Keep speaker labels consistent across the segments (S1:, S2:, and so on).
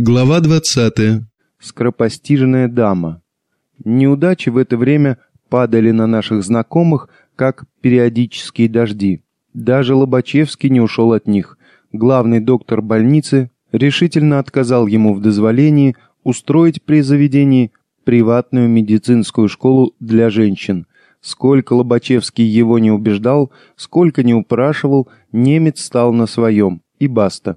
S1: Глава 20.
S2: Скоропостижная дама. Неудачи в это время падали на наших знакомых, как периодические дожди. Даже Лобачевский не ушел от них. Главный доктор больницы решительно отказал ему в дозволении устроить при заведении приватную медицинскую школу для женщин. Сколько Лобачевский его не убеждал, сколько не упрашивал, немец стал на своем, и баста.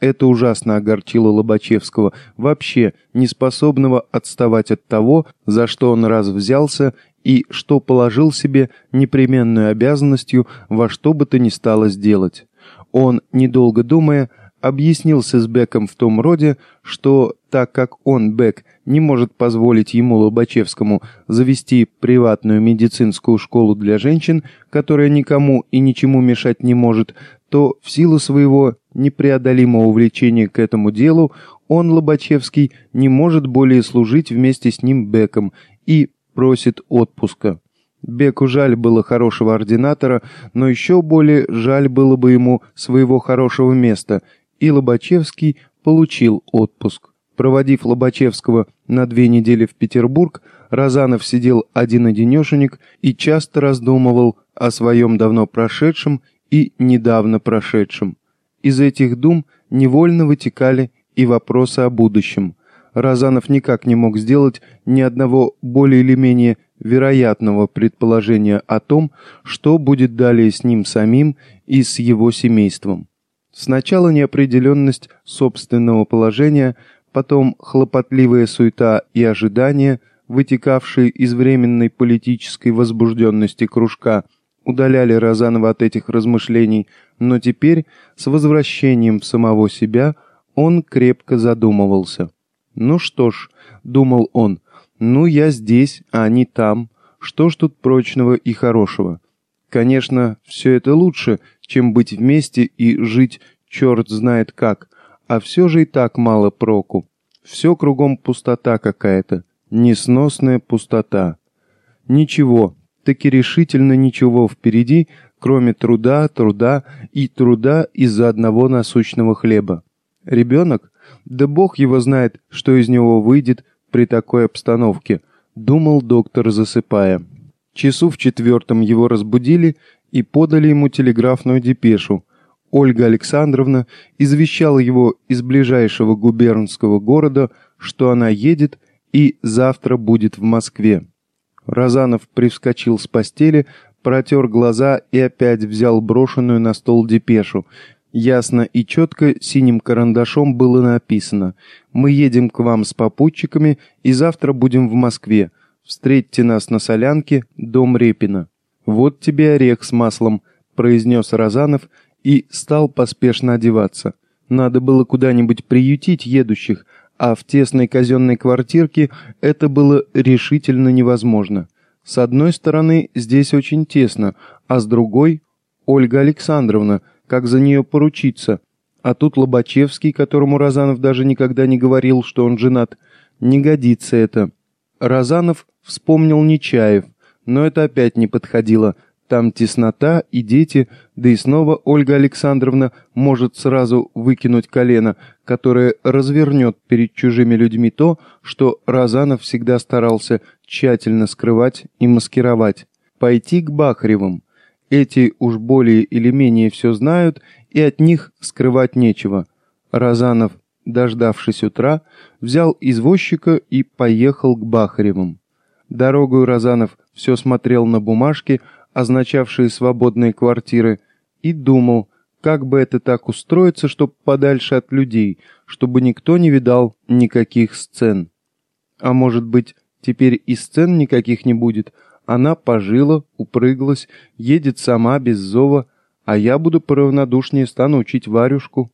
S2: Это ужасно огорчило Лобачевского, вообще не способного отставать от того, за что он раз взялся и что положил себе непременную обязанностью во что бы то ни стало сделать. Он, недолго думая, объяснился с Беком в том роде, что так как он, Бек, не может позволить ему, Лобачевскому, завести приватную медицинскую школу для женщин, которая никому и ничему мешать не может, то в силу своего непреодолимого увлечения к этому делу он, Лобачевский, не может более служить вместе с ним Беком и просит отпуска. Беку жаль было хорошего ординатора, но еще более жаль было бы ему своего хорошего места, и Лобачевский получил отпуск. Проводив Лобачевского на две недели в Петербург, Розанов сидел один-одинешенек и часто раздумывал о своем давно прошедшем и недавно прошедшем. Из этих дум невольно вытекали и вопросы о будущем. Розанов никак не мог сделать ни одного более или менее вероятного предположения о том, что будет далее с ним самим и с его семейством. Сначала неопределенность собственного положения, потом хлопотливая суета и ожидания, вытекавшие из временной политической возбужденности кружка – удаляли Розанова от этих размышлений, но теперь, с возвращением в самого себя, он крепко задумывался. «Ну что ж», — думал он, — «ну я здесь, а они там. Что ж тут прочного и хорошего? Конечно, все это лучше, чем быть вместе и жить черт знает как, а все же и так мало проку. Все кругом пустота какая-то, несносная пустота. Ничего, таки решительно ничего впереди, кроме труда, труда и труда из-за одного насущного хлеба. Ребенок? Да бог его знает, что из него выйдет при такой обстановке, думал доктор, засыпая. Часу в четвертом его разбудили и подали ему телеграфную депешу. Ольга Александровна извещала его из ближайшего губернского города, что она едет и завтра будет в Москве. Разанов привскочил с постели, протер глаза и опять взял брошенную на стол депешу. Ясно и четко синим карандашом было написано «Мы едем к вам с попутчиками и завтра будем в Москве. Встретьте нас на солянке, дом Репина». «Вот тебе орех с маслом», — произнес Разанов и стал поспешно одеваться. Надо было куда-нибудь приютить едущих, а в тесной казенной квартирке это было решительно невозможно. С одной стороны, здесь очень тесно, а с другой — Ольга Александровна, как за нее поручиться. А тут Лобачевский, которому Розанов даже никогда не говорил, что он женат. Не годится это. Розанов вспомнил Нечаев, но это опять не подходило — там теснота и дети, да и снова Ольга Александровна может сразу выкинуть колено, которое развернет перед чужими людьми то, что Розанов всегда старался тщательно скрывать и маскировать. Пойти к Бахаревым. Эти уж более или менее все знают, и от них скрывать нечего. Розанов, дождавшись утра, взял извозчика и поехал к Бахаревым. Дорогою Розанов все смотрел на бумажки, означавшие свободные квартиры, и думал, как бы это так устроиться, чтобы подальше от людей, чтобы никто не видал никаких сцен. А может быть, теперь и сцен никаких не будет, она пожила, упрыглась, едет сама без зова, а я буду поравнодушнее стану учить Варюшку.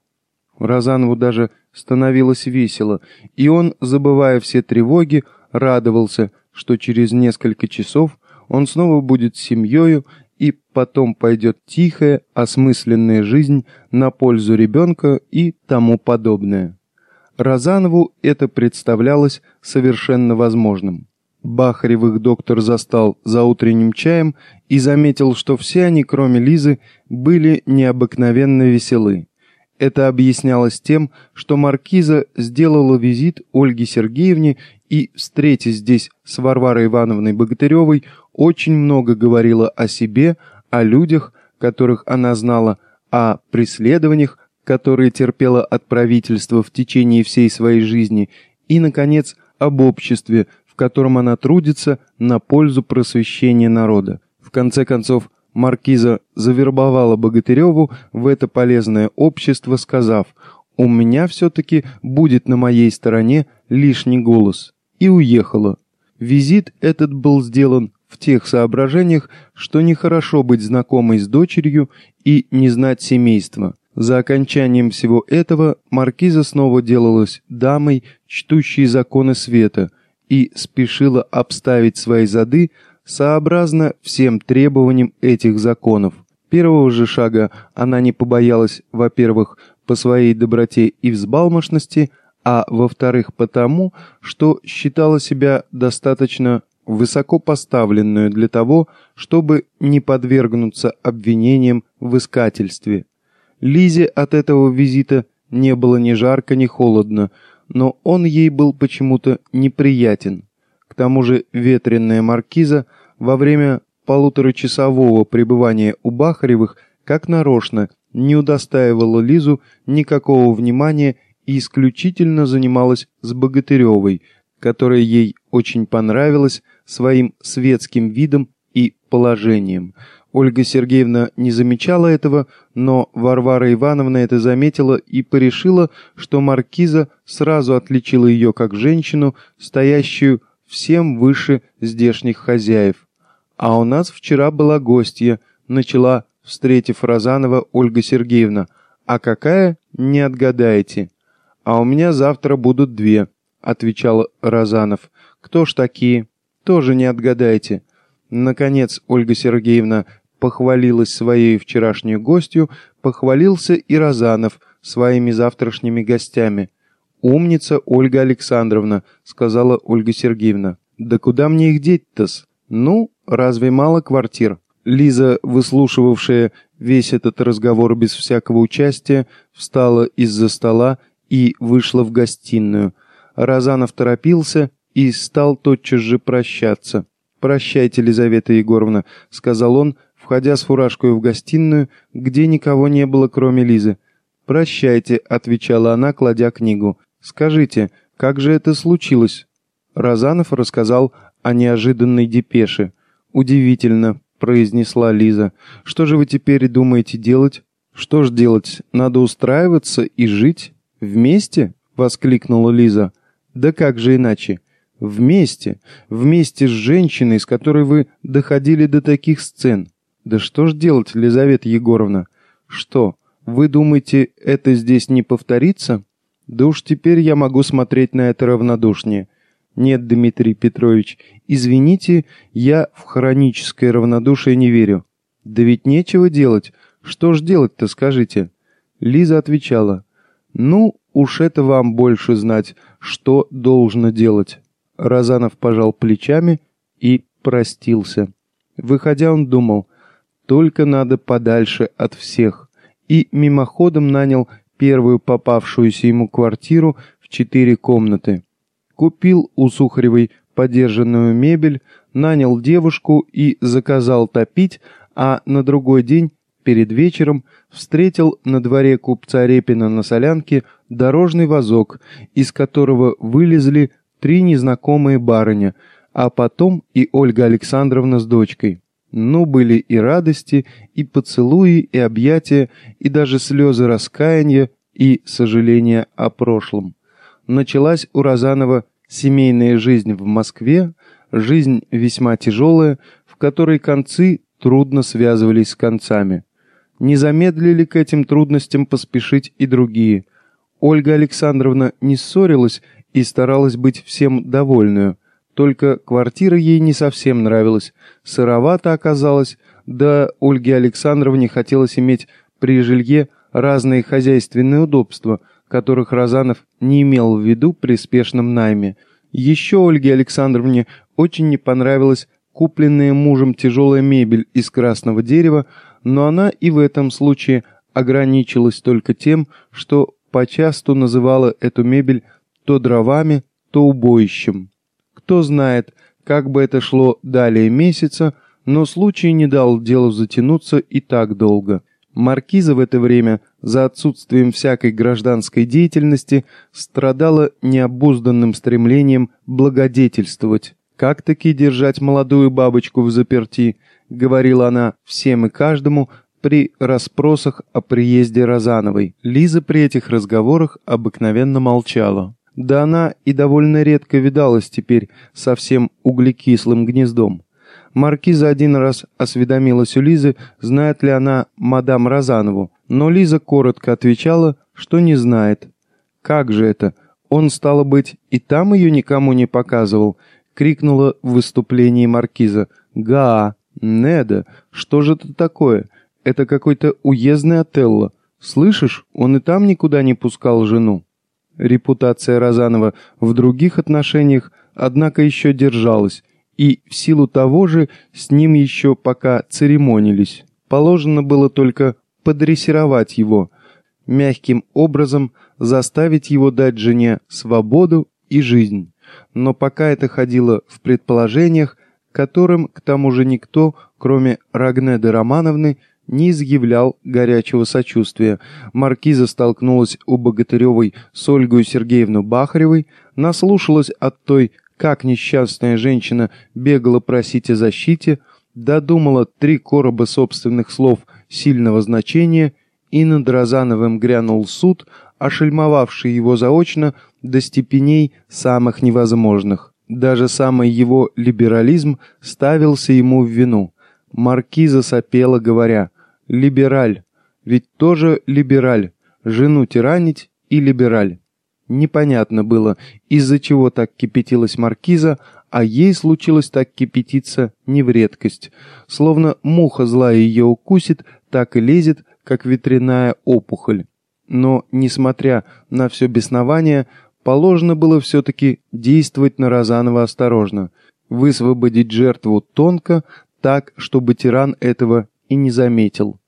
S2: Розанову даже становилось весело, и он, забывая все тревоги, радовался, что через несколько часов он снова будет с семьей, и потом пойдет тихая, осмысленная жизнь на пользу ребенка и тому подобное. Розанову это представлялось совершенно возможным. Бахаревых доктор застал за утренним чаем и заметил, что все они, кроме Лизы, были необыкновенно веселы. Это объяснялось тем, что маркиза сделала визит Ольге Сергеевне и, встретясь здесь с Варварой Ивановной Богатыревой, очень много говорила о себе, о людях, которых она знала, о преследованиях, которые терпела от правительства в течение всей своей жизни, и, наконец, об обществе, в котором она трудится на пользу просвещения народа. В конце концов, маркиза завербовала Богатыреву в это полезное общество, сказав «У меня все-таки будет на моей стороне лишний голос», и уехала. Визит этот был сделан в тех соображениях, что нехорошо быть знакомой с дочерью и не знать семейства. За окончанием всего этого маркиза снова делалась дамой, чтущей законы света, и спешила обставить свои зады сообразно всем требованиям этих законов. Первого же шага она не побоялась, во-первых, по своей доброте и взбалмошности, а во-вторых, потому, что считала себя достаточно высоко поставленную для того, чтобы не подвергнуться обвинениям в искательстве. Лизе от этого визита не было ни жарко, ни холодно, но он ей был почему-то неприятен. К тому же ветреная маркиза во время полуторачасового пребывания у Бахаревых как нарочно не удостаивала Лизу никакого внимания и исключительно занималась с Богатыревой, которая ей очень понравилась своим светским видом и положением. Ольга Сергеевна не замечала этого, но Варвара Ивановна это заметила и порешила, что маркиза сразу отличила ее как женщину, стоящую всем выше здешних хозяев. «А у нас вчера была гостья», — начала, встретив Розанова, Ольга Сергеевна. «А какая? Не отгадаете». «А у меня завтра будут две», — отвечал Розанов. «Кто ж такие?» «Тоже не отгадаете». Наконец Ольга Сергеевна похвалилась своей вчерашней гостью, похвалился и Розанов своими завтрашними гостями. «Умница Ольга Александровна», — сказала Ольга Сергеевна. «Да куда мне их деть-то-с? Ну, разве мало квартир?» Лиза, выслушивавшая весь этот разговор без всякого участия, встала из-за стола и вышла в гостиную. Розанов торопился и стал тотчас же прощаться. «Прощайте, Елизавета Егоровна», — сказал он, входя с фуражкой в гостиную, где никого не было, кроме Лизы. «Прощайте», — отвечала она, кладя книгу. «Скажите, как же это случилось?» Разанов рассказал о неожиданной депеше. «Удивительно», — произнесла Лиза. «Что же вы теперь думаете делать?» «Что ж делать? Надо устраиваться и жить? Вместе?» — воскликнула Лиза. «Да как же иначе? Вместе, вместе с женщиной, с которой вы доходили до таких сцен. Да что ж делать, Елизавета Егоровна? Что, вы думаете, это здесь не повторится? Да уж теперь я могу смотреть на это равнодушнее. Нет, Дмитрий Петрович, извините, я в хроническое равнодушие не верю. Да ведь нечего делать. Что ж делать-то, скажите? Лиза отвечала. Ну, уж это вам больше знать, что должно делать. Разанов пожал плечами и простился. Выходя, он думал, только надо подальше от всех, и мимоходом нанял первую попавшуюся ему квартиру в четыре комнаты. Купил у Сухаревой подержанную мебель, нанял девушку и заказал топить, а на другой день, перед вечером, встретил на дворе купца Репина на солянке дорожный вазок, из которого вылезли три незнакомые барыня, а потом и Ольга Александровна с дочкой. Ну, были и радости, и поцелуи, и объятия, и даже слезы раскаяния и сожаления о прошлом. Началась у Розанова семейная жизнь в Москве, жизнь весьма тяжелая, в которой концы трудно связывались с концами. Не замедлили к этим трудностям поспешить и другие. Ольга Александровна не ссорилась и старалась быть всем довольную. Только квартира ей не совсем нравилась, сыровато оказалось, да Ольге Александровне хотелось иметь при жилье разные хозяйственные удобства, которых Розанов не имел в виду при спешном найме. Еще Ольге Александровне очень не понравилась купленная мужем тяжелая мебель из красного дерева, но она и в этом случае ограничилась только тем, что почасту называла эту мебель то дровами, то убоищем. Кто знает, как бы это шло далее месяца, но случай не дал делу затянуться и так долго. Маркиза в это время, за отсутствием всякой гражданской деятельности, страдала необузданным стремлением благодетельствовать. «Как таки держать молодую бабочку в заперти?» — говорила она всем и каждому при расспросах о приезде Розановой. Лиза при этих разговорах обыкновенно молчала. Да она и довольно редко видалась теперь совсем углекислым гнездом. Маркиза один раз осведомилась у Лизы, знает ли она мадам Розанову, но Лиза коротко отвечала, что не знает. «Как же это? Он, стало быть, и там ее никому не показывал?» — крикнула в выступлении Маркиза. «Га, Неда, что же это такое? Это какой-то уездный Отелло. Слышишь, он и там никуда не пускал жену». Репутация Розанова в других отношениях, однако, еще держалась, и в силу того же с ним еще пока церемонились. Положено было только подрессировать его, мягким образом заставить его дать жене свободу и жизнь. Но пока это ходило в предположениях, которым к тому же никто, кроме Рагнеды Романовны, не изъявлял горячего сочувствия. Маркиза столкнулась у Богатыревой с Ольгой Сергеевной Бахаревой, наслушалась от той как несчастная женщина бегала просить о защите, додумала три короба собственных слов сильного значения, и над Розановым грянул суд, ошельмовавший его заочно до степеней самых невозможных. Даже самый его либерализм ставился ему в вину. Маркиза сопела, говоря, «Либераль, ведь тоже либераль, жену тиранить и либераль». Непонятно было, из-за чего так кипятилась маркиза, а ей случилось так кипятиться не в редкость. Словно муха злая ее укусит, так и лезет, как ветряная опухоль. Но, несмотря на все беснование, положено было все-таки действовать на Розанова осторожно, высвободить жертву тонко, так, чтобы тиран этого и не заметил.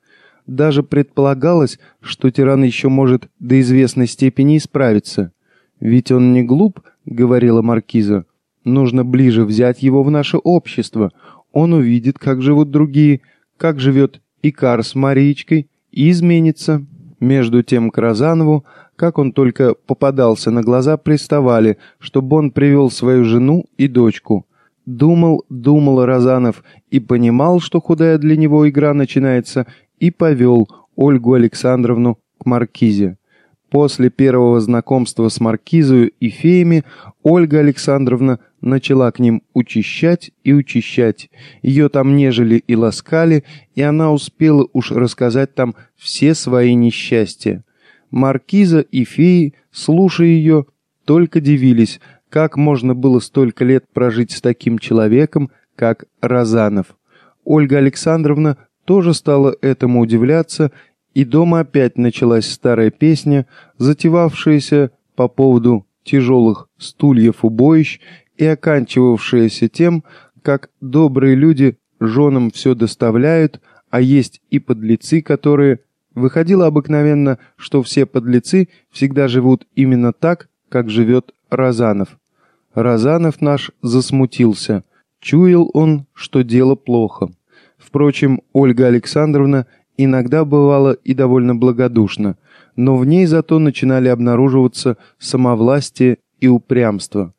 S2: Даже предполагалось, что тиран еще может до известной степени исправиться. «Ведь он не глуп», — говорила маркиза. «Нужно ближе взять его в наше общество. Он увидит, как живут другие, как живет Икар с Мариечкой, и изменится». Между тем к Розанову, как он только попадался на глаза, приставали, чтобы он привел свою жену и дочку. Думал, думал Розанов и понимал, что худая для него игра начинается, и повел Ольгу Александровну к Маркизе. После первого знакомства с Маркизою и феями Ольга Александровна начала к ним учащать и учащать. Ее там нежели и ласкали, и она успела уж рассказать там все свои несчастья. Маркиза и феи, слушая ее, только дивились, как можно было столько лет прожить с таким человеком, как Розанов. Ольга Александровна тоже стала этому удивляться, и дома опять началась старая песня, затевавшаяся по поводу тяжелых стульев убоищ и оканчивавшаяся тем, как добрые люди женам все доставляют, а есть и подлецы, которые... Выходило обыкновенно, что все подлецы всегда живут именно так, как живет Розанов. Розанов наш засмутился. Чуял он, что дело плохо. Впрочем, Ольга Александровна иногда бывала и довольно благодушна, но в ней зато начинали обнаруживаться самовластие и упрямство.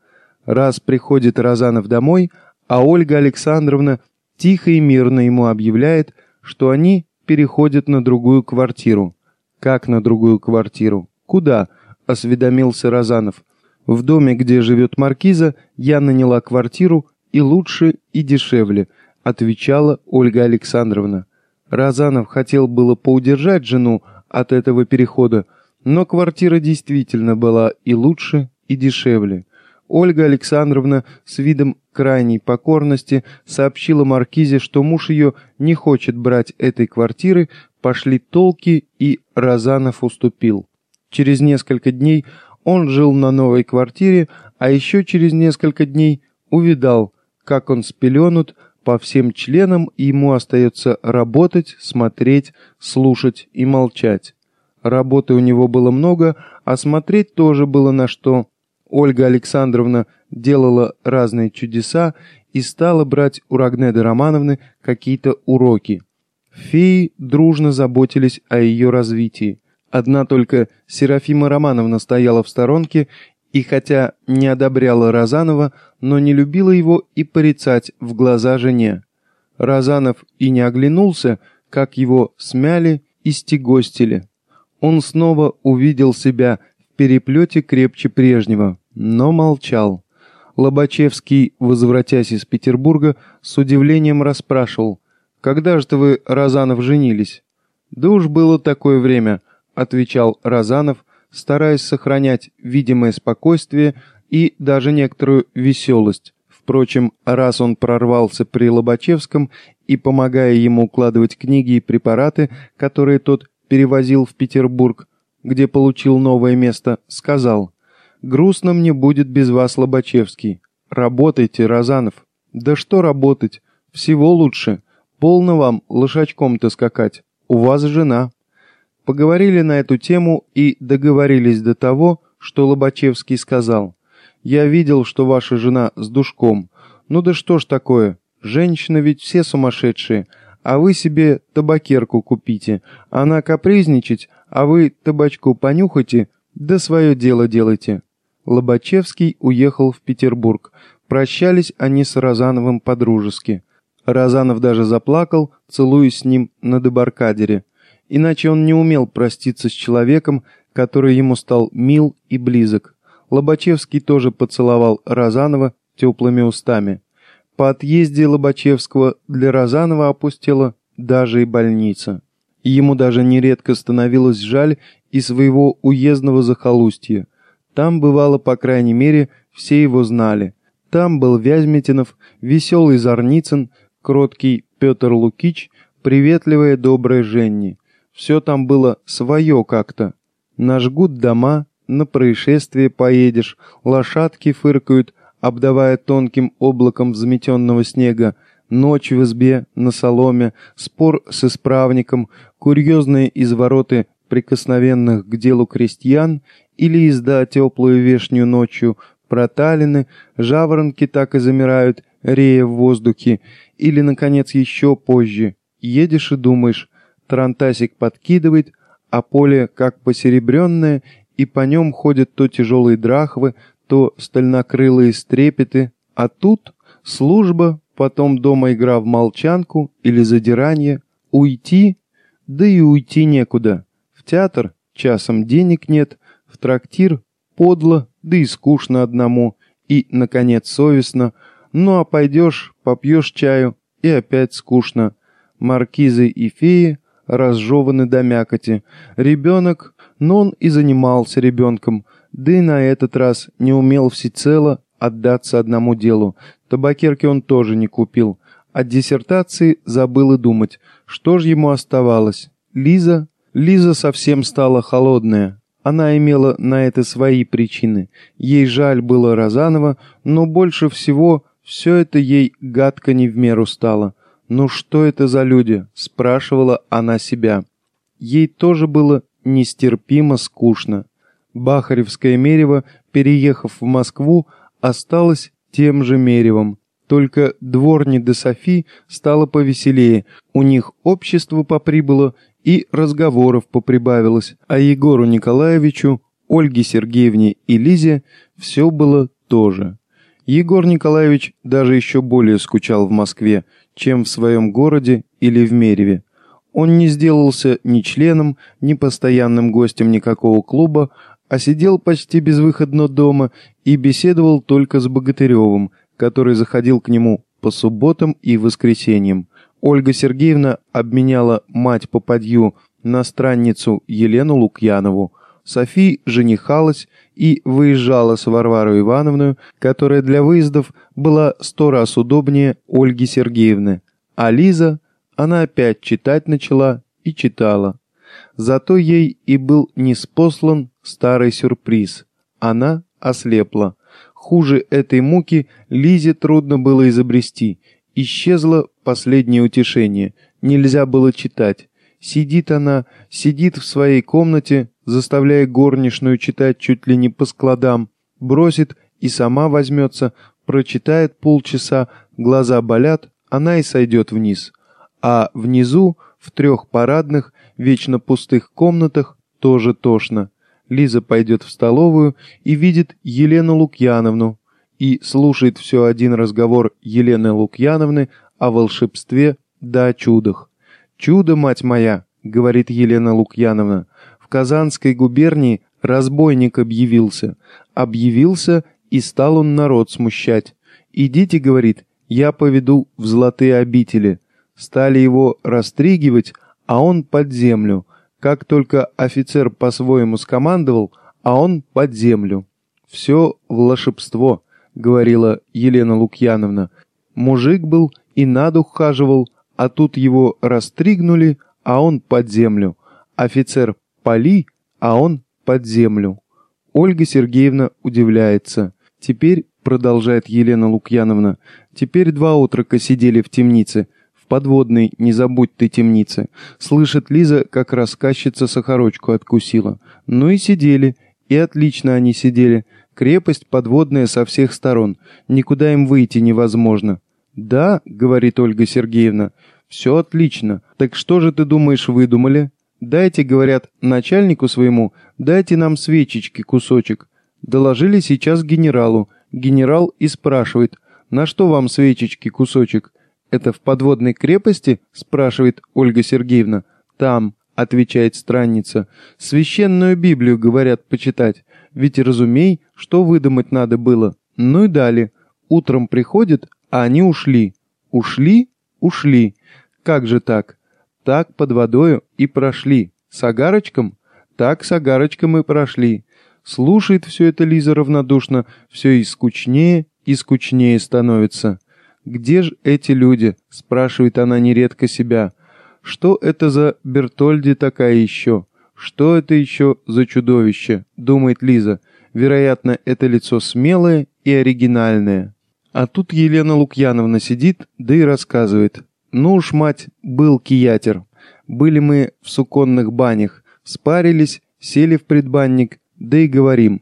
S2: Раз приходит Розанов домой, а Ольга Александровна тихо и мирно ему объявляет, что они переходят на другую квартиру. Как на другую квартиру? Куда? Осведомился Розанов. В доме, где живет маркиза, я наняла квартиру и лучше, и дешевле – отвечала Ольга Александровна. Разанов хотел было поудержать жену от этого перехода, но квартира действительно была и лучше, и дешевле. Ольга Александровна с видом крайней покорности сообщила Маркизе, что муж ее не хочет брать этой квартиры, пошли толки, и Разанов уступил. Через несколько дней он жил на новой квартире, а еще через несколько дней увидал, как он спеленут, по всем членам ему остается работать, смотреть, слушать и молчать. Работы у него было много, а смотреть тоже было на что. Ольга Александровна делала разные чудеса и стала брать у Рагнеды Романовны какие-то уроки. Феи дружно заботились о ее развитии. Одна только Серафима Романовна стояла в сторонке и хотя не одобряла Розанова, но не любила его и порицать в глаза жене. Розанов и не оглянулся, как его смяли и стегостили. Он снова увидел себя в переплете крепче прежнего, но молчал. Лобачевский, возвратясь из Петербурга, с удивлением расспрашивал, «Когда же вы, Розанов, женились?» «Да уж было такое время», — отвечал Розанов, стараясь сохранять видимое спокойствие и даже некоторую веселость. Впрочем, раз он прорвался при Лобачевском и, помогая ему укладывать книги и препараты, которые тот перевозил в Петербург, где получил новое место, сказал «Грустно мне будет без вас, Лобачевский. Работайте, Розанов». «Да что работать? Всего лучше. Полно вам лошачком-то скакать. У вас жена». Поговорили на эту тему и договорились до того, что Лобачевский сказал. «Я видел, что ваша жена с душком. Ну да что ж такое? Женщины ведь все сумасшедшие. А вы себе табакерку купите. Она капризничать, а вы табачку понюхайте, да свое дело делайте». Лобачевский уехал в Петербург. Прощались они с Розановым по-дружески. Розанов даже заплакал, целуясь с ним на дебаркадере иначе он не умел проститься с человеком, который ему стал мил и близок. Лобачевский тоже поцеловал Розанова теплыми устами. По отъезде Лобачевского для Розанова опустела даже и больница. Ему даже нередко становилось жаль и своего уездного захолустья. Там, бывало, по крайней мере, все его знали. Там был Вязьмитинов, веселый Зарницын, кроткий Петр Лукич, приветливая добрая Женни. Все там было свое как-то. Нажгут дома, на происшествие поедешь, лошадки фыркают, обдавая тонким облаком взметенного снега, ночь в избе, на соломе, спор с исправником, курьезные извороты прикосновенных к делу крестьян или езда теплую вешнюю ночью, проталины, жаворонки так и замирают, рея в воздухе, или, наконец, еще позже. Едешь и думаешь, Тарантасик подкидывает, а поле как посеребренное, и по нем ходят то тяжелые драхвы, то стальнокрылые стрепеты, а тут служба, потом дома игра в молчанку или задирание, уйти, да и уйти некуда. В театр часом денег нет, в трактир подло, да и скучно одному, и, наконец, совестно, ну а пойдешь, попьешь чаю, и опять скучно. Маркизы и феи — разжеваны до мякоти. Ребенок, но он и занимался ребенком, да и на этот раз не умел всецело отдаться одному делу. Табакерки он тоже не купил. От диссертации забыл и думать, что же ему оставалось. Лиза? Лиза совсем стала холодная. Она имела на это свои причины. Ей жаль было Розанова, но больше всего все это ей гадко не в меру стало. «Ну что это за люди?» – спрашивала она себя. Ей тоже было нестерпимо скучно. Бахаревское мерево, переехав в Москву, осталось тем же меревом. Только дворни де Софи стало повеселее, у них общество поприбыло и разговоров поприбавилось, а Егору Николаевичу, Ольге Сергеевне и Лизе все было тоже. Егор Николаевич даже еще более скучал в Москве, чем в своем городе или в Мереве. Он не сделался ни членом, ни постоянным гостем никакого клуба, а сидел почти безвыходно дома и беседовал только с Богатыревым, который заходил к нему по субботам и воскресеньям. Ольга Сергеевна обменяла мать попадью на странницу Елену Лукьянову. Софи женихалась и выезжала с Варварой Ивановной, которая для выездов была сто раз удобнее Ольги Сергеевны. А Лиза, она опять читать начала и читала. Зато ей и был неспослан старый сюрприз. Она ослепла. Хуже этой муки Лизе трудно было изобрести, Исчезло последнее утешение. Нельзя было читать. Сидит она, сидит в своей комнате, заставляя горничную читать чуть ли не по складам, бросит и сама возьмется, прочитает полчаса, глаза болят, она и сойдет вниз. А внизу, в трех парадных, вечно пустых комнатах, тоже тошно. Лиза пойдет в столовую и видит Елену Лукьяновну и слушает все один разговор Елены Лукьяновны о волшебстве да о чудах. «Чудо, мать моя!» — говорит Елена Лукьяновна. «В Казанской губернии разбойник объявился. Объявился, и стал он народ смущать. Идите, — говорит, — я поведу в золотые обители». Стали его растригивать, а он под землю. Как только офицер по-своему скомандовал, а он под землю. «Все волшебство», — говорила Елена Лукьяновна. Мужик был и на дух а тут его растригнули, а он под землю. Офицер поли, а он под землю. Ольга Сергеевна удивляется. Теперь, продолжает Елена Лукьяновна, теперь два утрока сидели в темнице — подводной, не забудь ты темницы. Слышит Лиза, как рассказчица сахарочку откусила. Ну и сидели, и отлично они сидели. Крепость подводная со всех сторон. Никуда им выйти невозможно. «Да», — говорит Ольга Сергеевна, — «все отлично. Так что же ты думаешь выдумали?» «Дайте, — говорят, — начальнику своему, дайте нам свечечки кусочек». Доложили сейчас генералу. Генерал и спрашивает, «На что вам свечечки кусочек?» «Это в подводной крепости?» – спрашивает Ольга Сергеевна. «Там», – отвечает странница. «Священную Библию, говорят, почитать. Ведь разумей, что выдумать надо было. Ну и дали. Утром приходят, а они ушли. Ушли? Ушли. Как же так? Так под водою и прошли. С агарочком? Так с агарочком и прошли. Слушает все это Лиза равнодушно, все и скучнее, и скучнее становится. «Где же эти люди?» — спрашивает она нередко себя. «Что это за Бертольди такая еще? Что это еще за чудовище?» — думает Лиза. Вероятно, это лицо смелое и оригинальное. А тут Елена Лукьяновна сидит, да и рассказывает. «Ну уж, мать, был киятер. Были мы в суконных банях, спарились, сели в предбанник, да и говорим.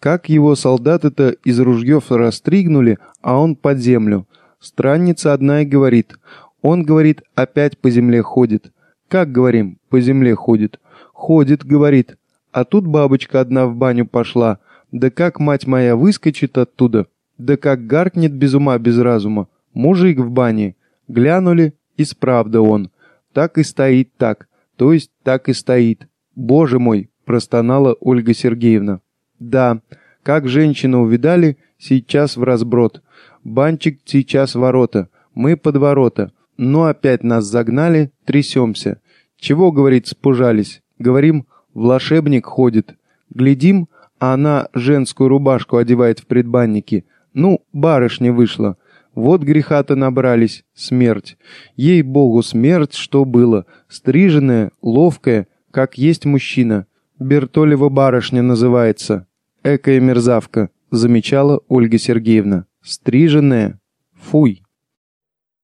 S2: Как его солдаты-то из ружьев растригнули, а он под землю. Странница одна и говорит. Он, говорит, опять по земле ходит. Как, говорим, по земле ходит? Ходит, говорит. А тут бабочка одна в баню пошла. Да как мать моя выскочит оттуда? Да как гаркнет без ума, без разума. Мужик в бане. Глянули, и справда он. Так и стоит так. То есть так и стоит. Боже мой, простонала Ольга Сергеевна. Да, как женщину увидали, сейчас в разброд. Банчик сейчас ворота, мы под ворота. Но опять нас загнали, трясемся. Чего, говорит, спужались? Говорим, волшебник ходит. Глядим, а она женскую рубашку одевает в предбаннике. Ну, барышня вышла. Вот греха-то набрались. Смерть. Ей-богу, смерть, что было. Стриженная, ловкая, как есть мужчина. Бертолева барышня называется. Экая мерзавка, замечала Ольга Сергеевна. Стриженная. Фуй.